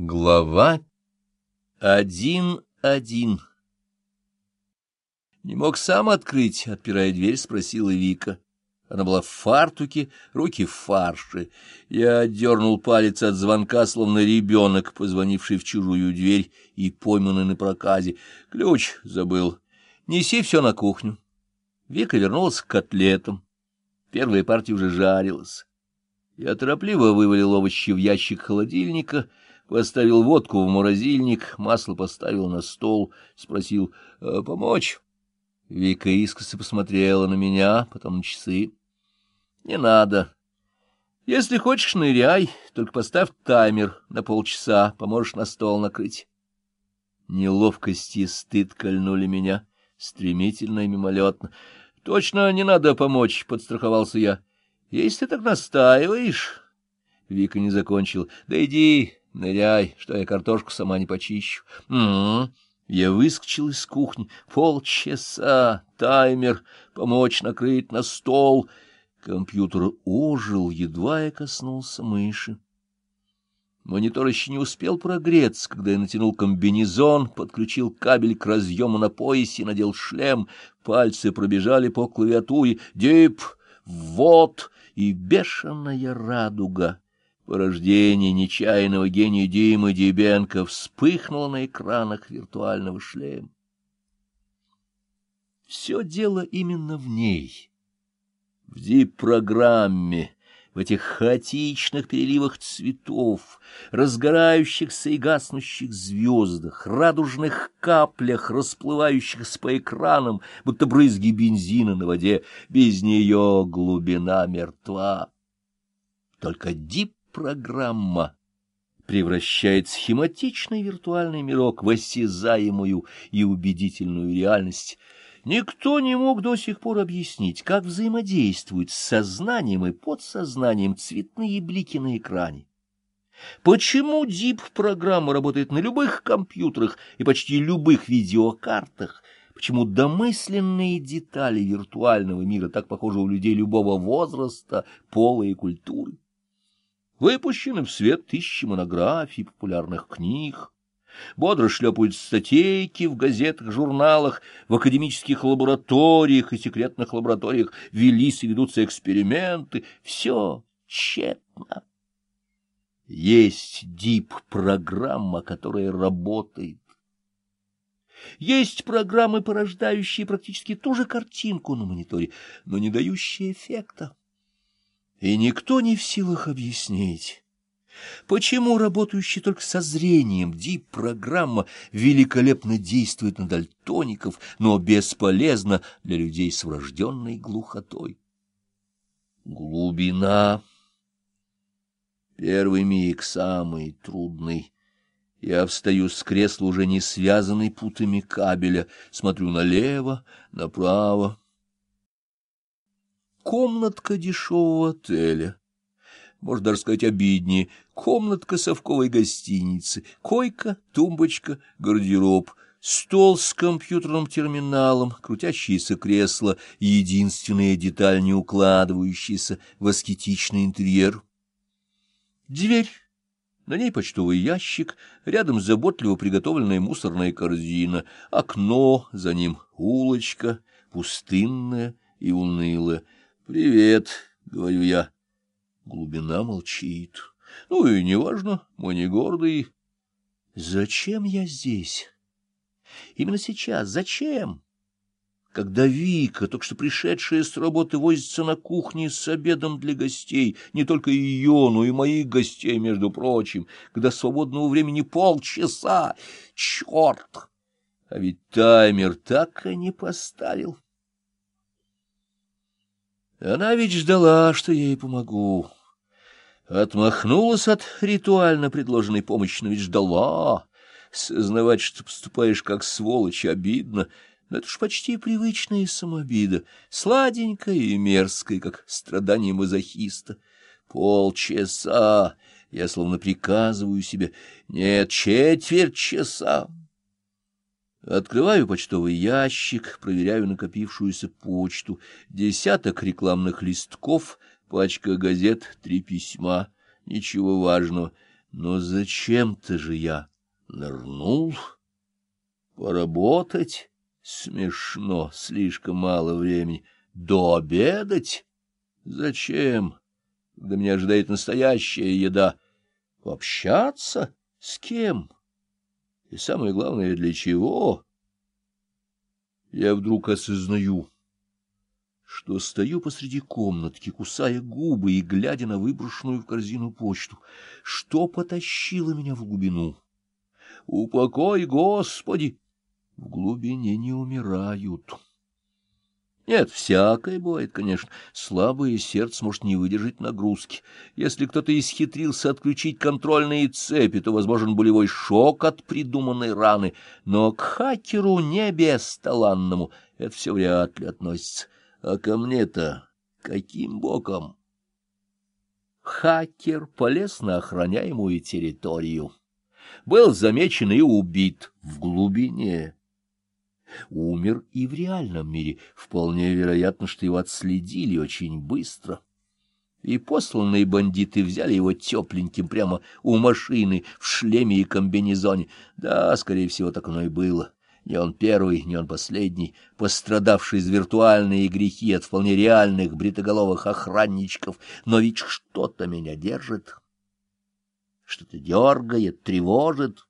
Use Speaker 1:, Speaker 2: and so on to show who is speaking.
Speaker 1: Глава один-один «Не мог сам открыть?» — отпирая дверь, спросила Вика. Она была в фартуке, руки в фарше. Я отдернул палец от звонка, словно ребенок, позвонивший в чужую дверь и пойманный на проказе. Ключ забыл. Неси все на кухню. Вика вернулась к котлетам. Первая партия уже жарилась. Я торопливо вывалил овощи в ящик холодильника — Поставил водку в морозильник, масло поставил на стол, спросил «Э, «Помочь?» Вика искоса посмотрела на меня, потом на часы. «Не надо. Если хочешь, ныряй, только поставь таймер на полчаса, поможешь на стол накрыть». Неловкость и стыд кольнули меня, стремительно и мимолетно. «Точно не надо помочь», — подстраховался я. «Если ты так настаиваешь...» Вика не закончил. «Да иди, Ныряй, что я картошку сама не почищу. Угу. Я выскочил из кухни. Полчаса, таймер, помочь накрыть на стол. Компьютер ожил, едва я коснулся мыши. Монитор еще не успел прогреться, когда я натянул комбинезон, подключил кабель к разъему на поясе, надел шлем, пальцы пробежали по клавиатуре. Дип, вот, и бешеная радуга порождение нечаянного гения Димы Дебенко вспыхнуло на экранах виртуального шлема. Все дело именно в ней, в дип-программе, в этих хаотичных переливах цветов, разгорающихся и гаснущих звездах, радужных каплях, расплывающихся по экранам, будто брызги бензина на воде. Без нее глубина мертва. Только дип программа превращает схематичный виртуальный мирок в осязаемую и убедительную реальность. Никто не мог до сих пор объяснить, как взаимодействуют с сознанием и подсознанием цветные блики на экране. Почему DIP-программа работает на любых компьютерах и почти любых видеокартах? Почему домысленные детали виртуального мира так похожи у людей любого возраста, пола и культуры? Выпущены в свет тысячи монографий, популярных книг. Бодро шлепают статейки в газетах, журналах, в академических лабораториях и секретных лабораториях велись и ведутся эксперименты. Все тщетно. Есть дип-программа, которая работает. Есть программы, порождающие практически ту же картинку на мониторе, но не дающие эффекта. И никто не в силах объяснить, почему работающая только со зрением дип-программа великолепно действует на дальтоников, но бесполезна для людей с врожденной глухотой. Глубина. Первый миг самый трудный. Я встаю с кресла, уже не связанный путами кабеля, смотрю налево, направо комнатка дешевого отеля. Можно даже сказать обиднее. Комнатка совковой гостиницы, койка, тумбочка, гардероб, стол с компьютерным терминалом, крутящиеся кресла, единственная деталь, не укладывающаяся в аскетичный интерьер. Дверь. На ней почтовый ящик, рядом заботливо приготовленная мусорная корзина, окно, за ним улочка, пустынная и унылая. «Привет», — говорю я. Глубина молчит. Ну и неважно, мы не гордые. Зачем я здесь? Именно сейчас. Зачем? Когда Вика, только что пришедшая с работы, возится на кухне с обедом для гостей, не только ее, но и моих гостей, между прочим, когда свободного времени полчаса. Черт! А ведь таймер так и не поставил. Она ведь ждала, что я ей помогу. Отмахнулась от ритуально предложенной помощи, но ведь ждала. Сознавать, что поступаешь как сволочь, обидно, но это ж почти привычная самобида, сладенькая и мерзкая, как страдание мазохиста. Полчаса, я словно приказываю себе, нет, четверть часа. Открываю почтовый ящик, проверяю накопившуюся почту. Десяток рекламных листков, пачка газет, три письма. Ничего важного. Но зачем-то же я нырнул. Поработать смешно, слишком мало времени. Дообедать? Зачем? Когда меня ожидает настоящая еда. Пообщаться? С кем? И самое главное, для чего? Я вдруг осознаю что стою посреди комнатки, кусая губы и глядя на выброшенную в корзину почту. Что потащило меня в глубину? Упокой, Господи! В глубине не умирают. Нет, всякое бывает, конечно. Слабое сердце может не выдержать нагрузки. Если кто-то исхитрился отключить контрольные цепи, то возможен болевой шок от придуманной раны. Но к хакеру не бесталанному это все вряд ли относится. А ко мне-то каким боком? Хакер полез на охраняемую территорию. Был замечен и убит в глубине. Умер и в реальном мире. Вполне вероятно, что его отследили очень быстро. И посланные бандиты взяли его тепленьким прямо у машины в шлеме и комбинезоне. Да, скорее всего, так оно и было. Не он первый, не он последний, пострадавший из виртуальные грехи от вполне реальных бритоголовых охранничков. Но ведь что-то меня держит, что-то дергает, тревожит.